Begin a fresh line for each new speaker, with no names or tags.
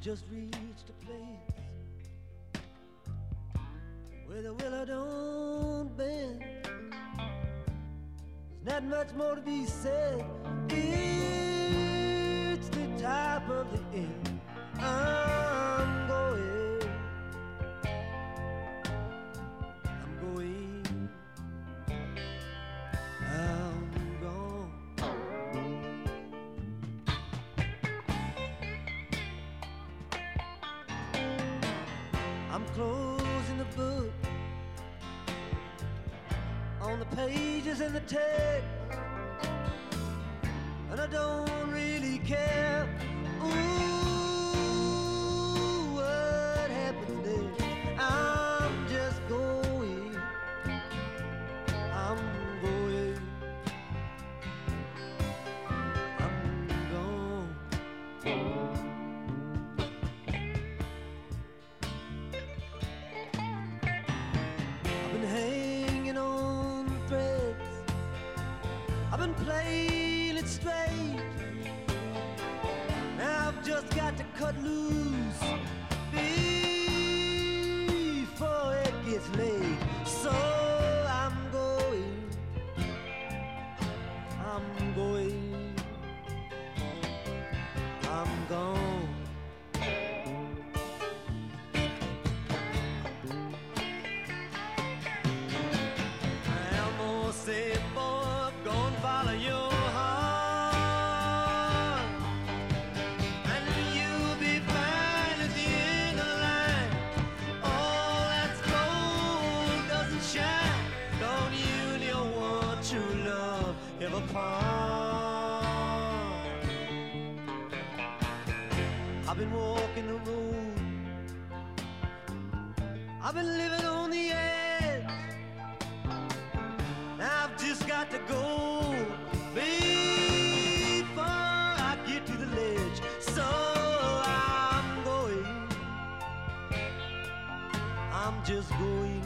just reached a place where the willow don't bend. There's not much more to be said. It's the top of the end. I'm uh. Closing the book on the pages and the text, and I don't really care. I've been playing it straight. Now I've just got to cut loose I've been walking the road. I've been living on the edge. I've just got to go before I get to the ledge. So I'm going. I'm just going.